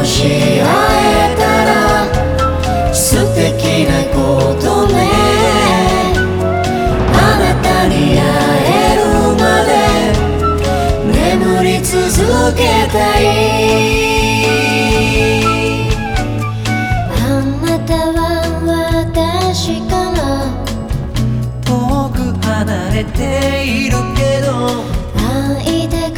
もし会えたら素敵なことね。あなたに会えるまで眠り続けたい。あなたは私から遠く離れているけど。愛で